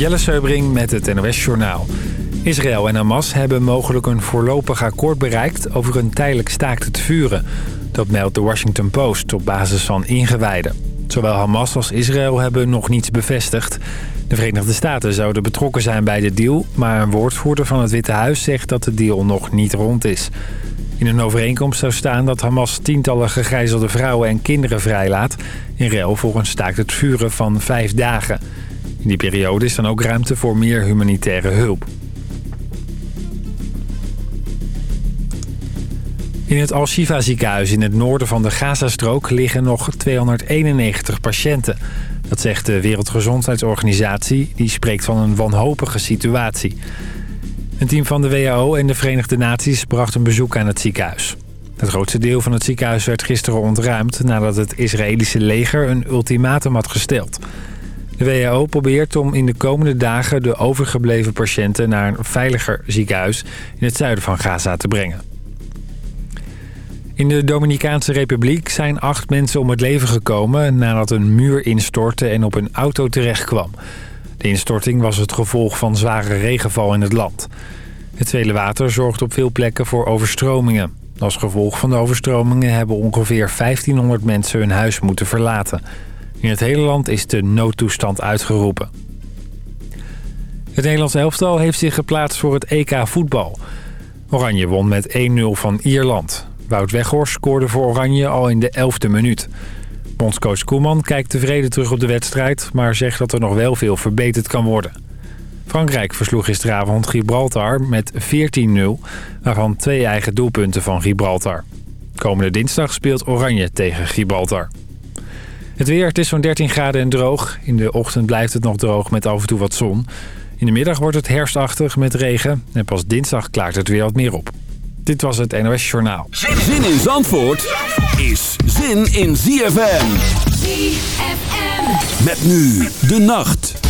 Jelle Seubring met het NOS Journaal. Israël en Hamas hebben mogelijk een voorlopig akkoord bereikt over een tijdelijk staakt het vuren. Dat meldt de Washington Post op basis van ingewijden. Zowel Hamas als Israël hebben nog niets bevestigd. De Verenigde Staten zouden betrokken zijn bij de deal... maar een woordvoerder van het Witte Huis zegt dat de deal nog niet rond is. In een overeenkomst zou staan dat Hamas tientallen gegijzelde vrouwen en kinderen vrijlaat... in ruil voor een staakt het vuren van vijf dagen. In die periode is dan ook ruimte voor meer humanitaire hulp. In het Al-Shifa ziekenhuis in het noorden van de Gazastrook liggen nog 291 patiënten. Dat zegt de Wereldgezondheidsorganisatie. Die spreekt van een wanhopige situatie. Een team van de WHO en de Verenigde Naties bracht een bezoek aan het ziekenhuis. Het grootste deel van het ziekenhuis werd gisteren ontruimd... nadat het Israëlische leger een ultimatum had gesteld. De WHO probeert om in de komende dagen de overgebleven patiënten... naar een veiliger ziekenhuis in het zuiden van Gaza te brengen. In de Dominicaanse Republiek zijn acht mensen om het leven gekomen... nadat een muur instortte en op een auto terechtkwam. De instorting was het gevolg van zware regenval in het land. Het vele water zorgt op veel plekken voor overstromingen. Als gevolg van de overstromingen hebben ongeveer 1500 mensen hun huis moeten verlaten. In het hele land is de noodtoestand uitgeroepen. Het Nederlands elftal heeft zich geplaatst voor het EK voetbal. Oranje won met 1-0 van Ierland. Wout Weghorst scoorde voor Oranje al in de 11e minuut. Bondscoach Koeman kijkt tevreden terug op de wedstrijd... maar zegt dat er nog wel veel verbeterd kan worden. Frankrijk versloeg gisteravond Gibraltar met 14-0... waarvan twee eigen doelpunten van Gibraltar. Komende dinsdag speelt Oranje tegen Gibraltar. Het weer, het is zo'n 13 graden en droog. In de ochtend blijft het nog droog met af en toe wat zon. In de middag wordt het herfstachtig met regen. En pas dinsdag klaart het weer wat meer op. Dit was het NOS Journaal. Zin in Zandvoort is zin in ZFM. ZFM. Met nu de nacht.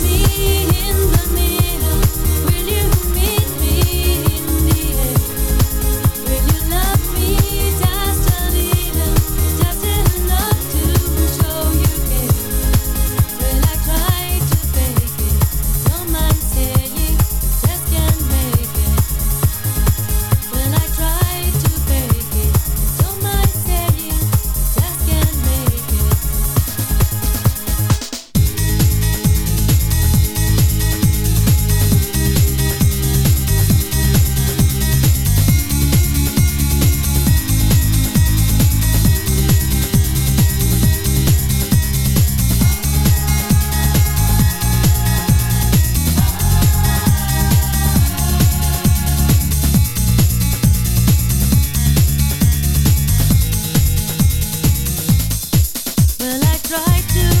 Will I try to?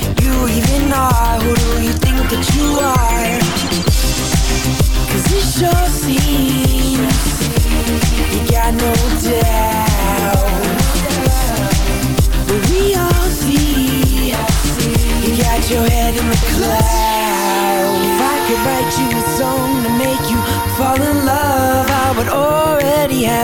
you even are? Who do you think that you are? Cause it sure seems You got no doubt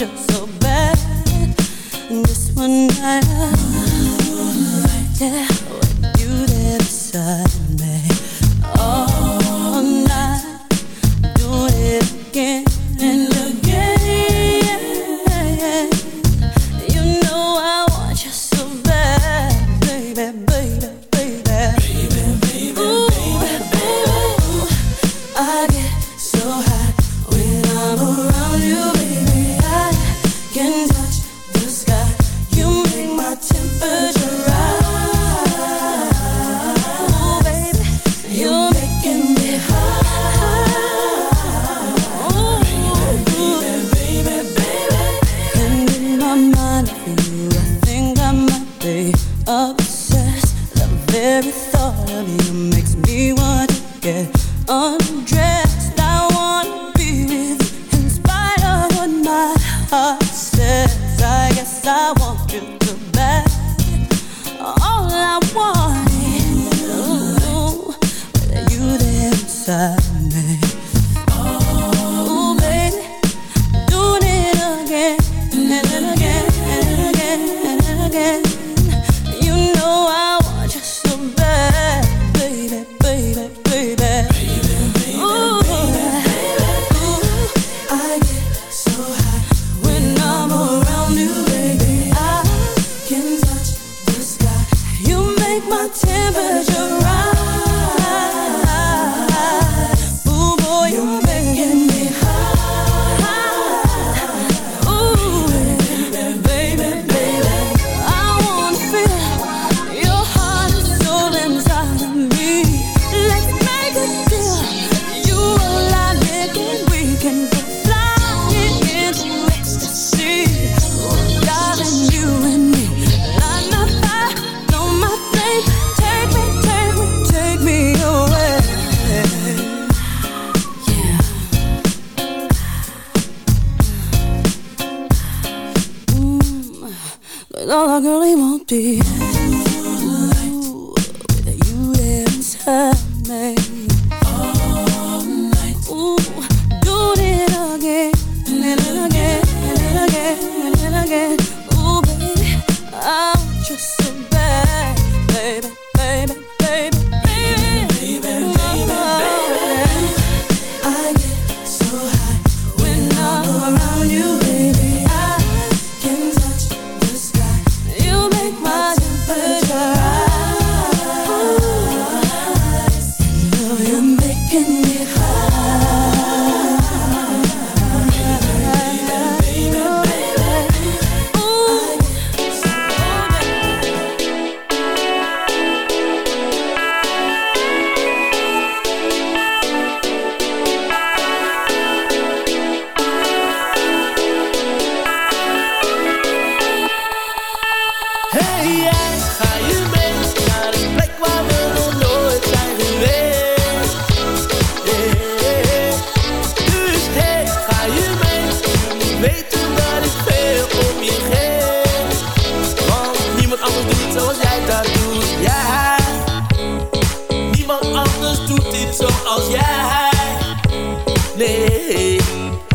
you so bad. Just one night, really nee.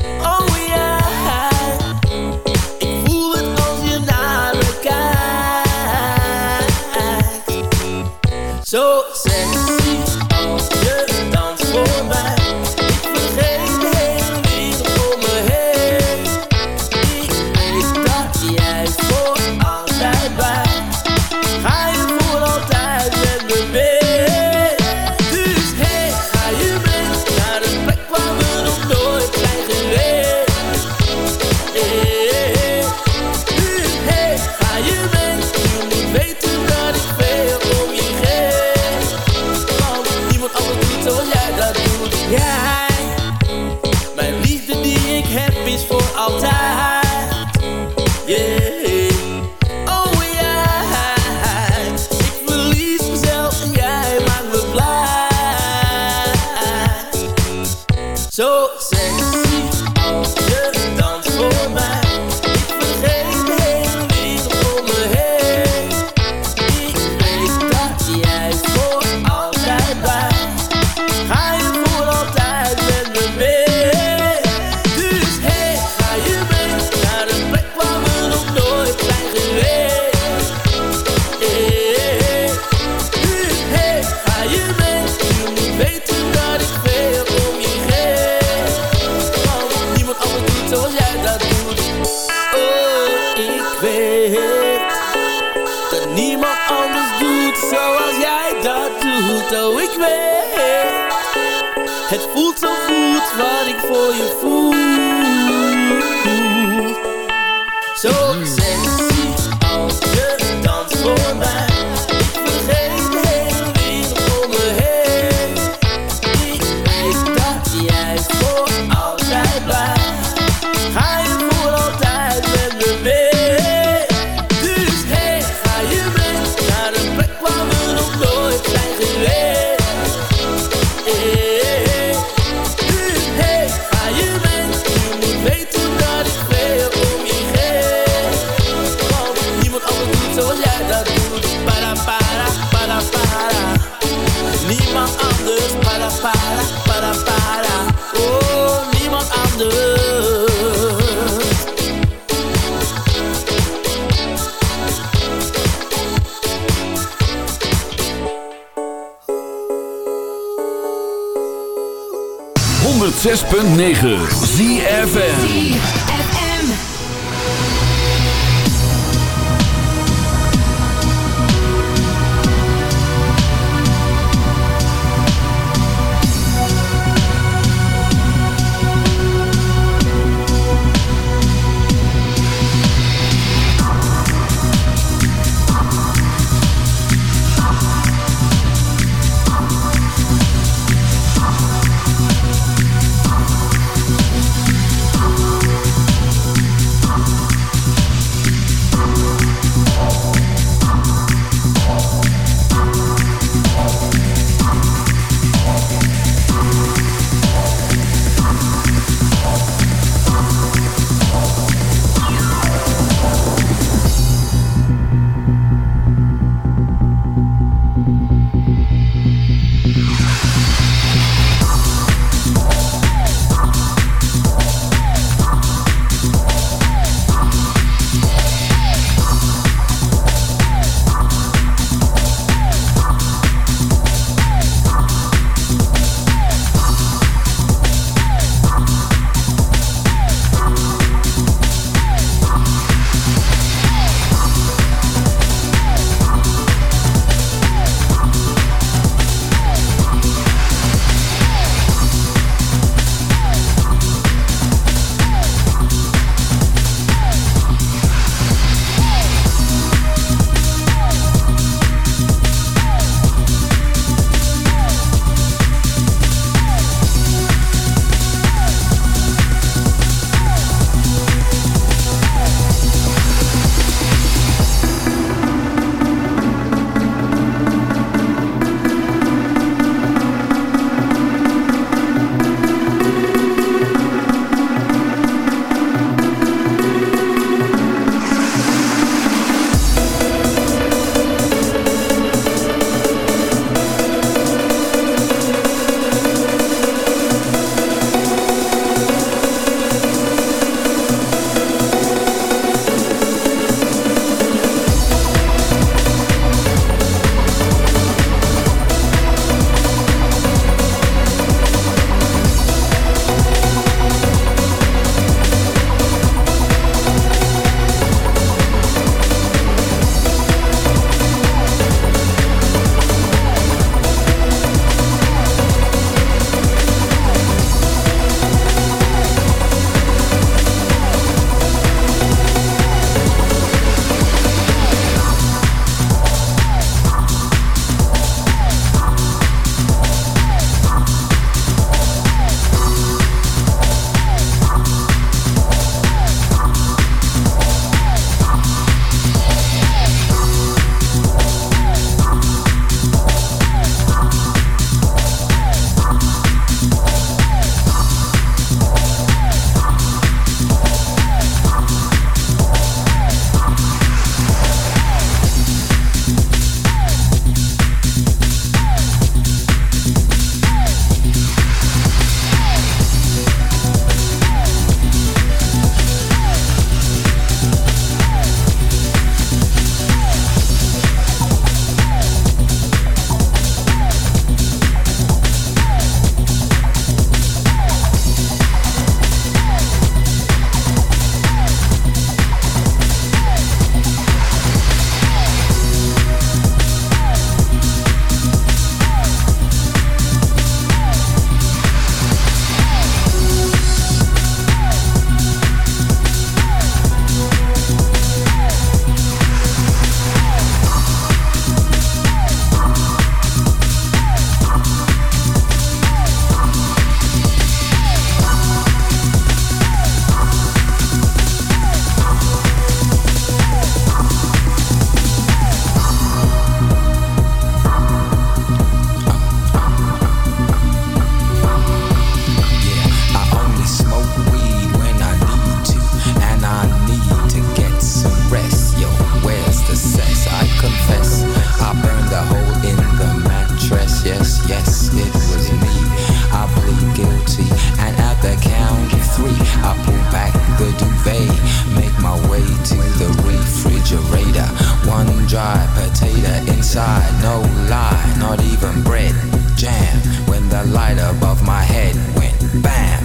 duvet. Make my way to the refrigerator. One dry potato inside, no lie, not even bread. Jam when the light above my head went bam.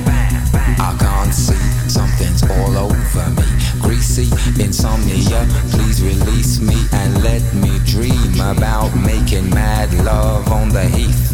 I can't see, something's all over me. Greasy insomnia, please release me and let me dream about making mad love on the heath